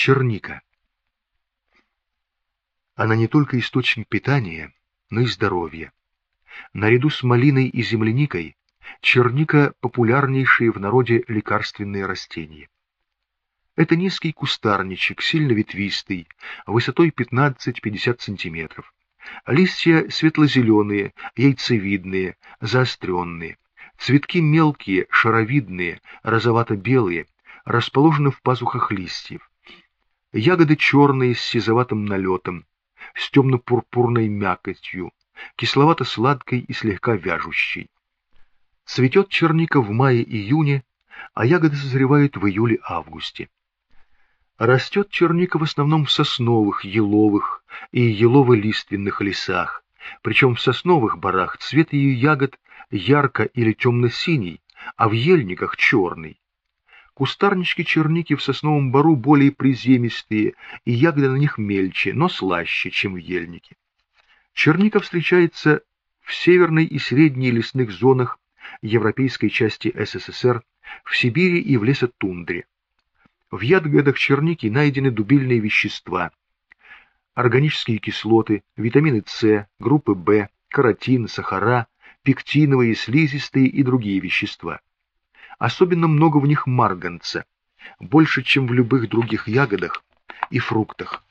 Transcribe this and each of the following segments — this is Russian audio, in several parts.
Черника. Она не только источник питания, но и здоровья. Наряду с малиной и земляникой черника – популярнейшие в народе лекарственные растения. Это низкий кустарничек, сильно ветвистый, высотой 15-50 сантиметров. Листья светло-зеленые, яйцевидные, заостренные. Цветки мелкие, шаровидные, розовато-белые, расположены в пазухах листьев. Ягоды черные с сизоватым налетом, с темно-пурпурной мякотью, кисловато-сладкой и слегка вяжущей. Цветет черника в мае-июне, а ягоды созревают в июле-августе. Растет черника в основном в сосновых, еловых и елово-лиственных лесах, причем в сосновых барах цвет ее ягод ярко или темно-синий, а в ельниках черный. Кустарнички черники в сосновом бару более приземистые, и ягоды на них мельче, но слаще, чем в ельнике. Черника встречается в северной и средней лесных зонах европейской части СССР, в Сибири и в лесотундре. В ягодах черники найдены дубильные вещества, органические кислоты, витамины С, группы В, каротин, сахара, пектиновые, слизистые и другие вещества. Особенно много в них марганца, больше, чем в любых других ягодах и фруктах.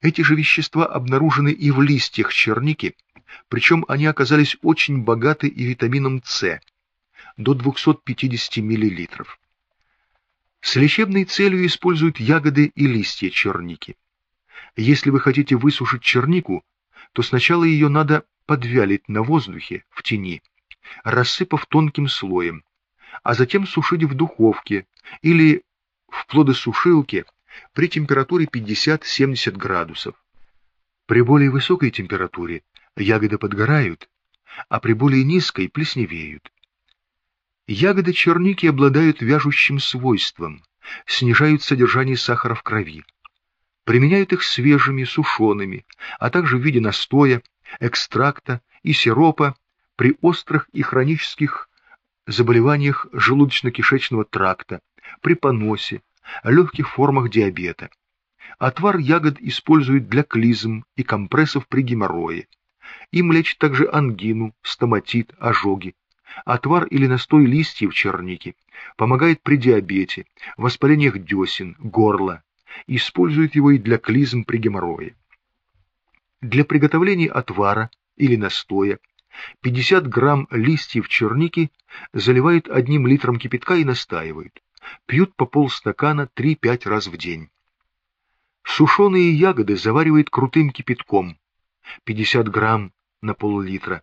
Эти же вещества обнаружены и в листьях черники, причем они оказались очень богаты и витамином С, до 250 мл. С лечебной целью используют ягоды и листья черники. Если вы хотите высушить чернику, то сначала ее надо подвялить на воздухе, в тени, рассыпав тонким слоем, а затем сушить в духовке или в плодосушилке при температуре 50-70 градусов. При более высокой температуре ягоды подгорают, а при более низкой плесневеют. Ягоды черники обладают вяжущим свойством, снижают содержание сахара в крови. Применяют их свежими, сушеными, а также в виде настоя, экстракта и сиропа при острых и хронических заболеваниях желудочно-кишечного тракта, при поносе, легких формах диабета. Отвар ягод используют для клизм и компрессов при геморрое. Им лечат также ангину, стоматит, ожоги. Отвар или настой листьев черники помогает при диабете, воспалениях десен, горла. Используют его и для клизм при геморрое. Для приготовления отвара или настоя 50 грамм листьев черники заливают одним литром кипятка и настаивают. Пьют по полстакана 3-5 раз в день. Сушеные ягоды заваривают крутым кипятком, 50 грамм на пол-литра,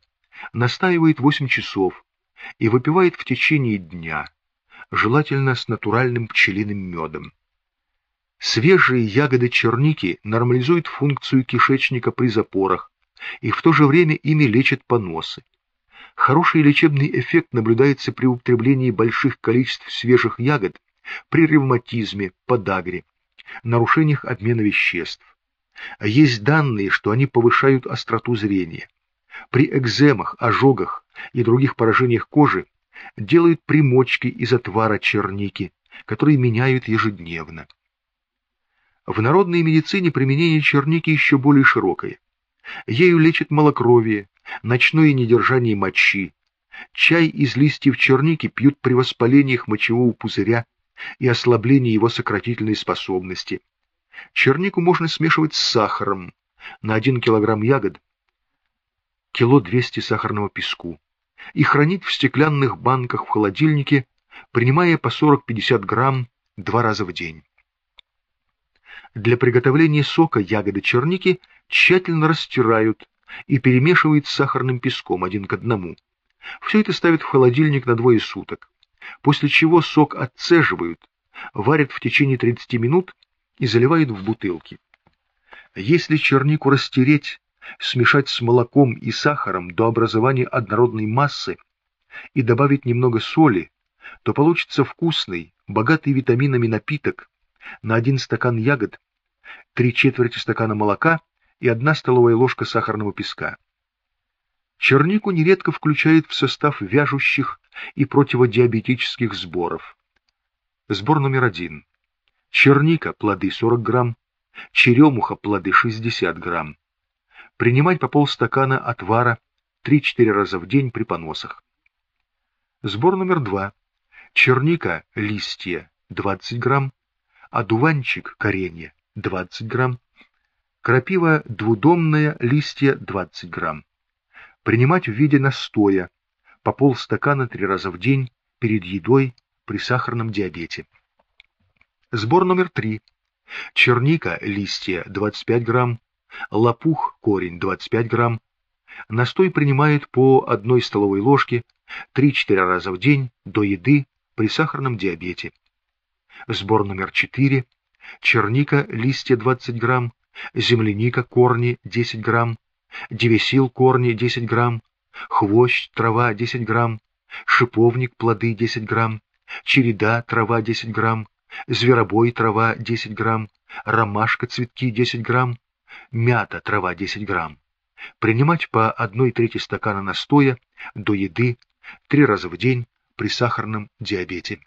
настаивает 8 часов и выпивает в течение дня, желательно с натуральным пчелиным медом. Свежие ягоды черники нормализуют функцию кишечника при запорах, и в то же время ими лечат поносы. Хороший лечебный эффект наблюдается при употреблении больших количеств свежих ягод, при ревматизме, подагре, нарушениях обмена веществ. Есть данные, что они повышают остроту зрения. При экземах, ожогах и других поражениях кожи делают примочки из отвара черники, которые меняют ежедневно. В народной медицине применение черники еще более широкое. Ею лечат малокровие, ночное недержание мочи. Чай из листьев черники пьют при воспалениях мочевого пузыря и ослаблении его сократительной способности. Чернику можно смешивать с сахаром. На 1 килограмм ягод кило 200 сахарного песку и хранить в стеклянных банках в холодильнике, принимая по 40-50 грамм два раза в день. Для приготовления сока ягоды черники тщательно растирают и перемешивают с сахарным песком один к одному. Все это ставят в холодильник на двое суток, после чего сок отцеживают, варят в течение 30 минут и заливают в бутылки. Если чернику растереть, смешать с молоком и сахаром до образования однородной массы и добавить немного соли, то получится вкусный, богатый витаминами напиток на один стакан ягод, три четверти стакана молока и одна столовая ложка сахарного песка. Чернику нередко включают в состав вяжущих и противодиабетических сборов. Сбор номер один. черника плоды 40 грамм, черемуха плоды 60 грамм. Принимать по полстакана отвара 3-4 раза в день при поносах. Сбор номер два. Черника листья 20 грамм, одуванчик коренья 20 грамм, крапива двудомная листья 20 грамм. Принимать в виде настоя по полстакана три раза в день перед едой при сахарном диабете. Сбор номер три. Черника листья 25 грамм, лопух корень 25 грамм. Настой принимает по одной столовой ложке 3-4 раза в день до еды при сахарном диабете. Сбор номер 4. Черника, листья 20 грамм, земляника, корни 10 грамм, девесил, корни 10 грамм, хвощ, трава 10 грамм, шиповник, плоды 10 грамм, череда, трава 10 грамм, зверобой, трава 10 грамм, ромашка, цветки 10 грамм, мята, трава 10 грамм. Принимать по 1 трети стакана настоя до еды три раза в день при сахарном диабете.